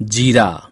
ジーラー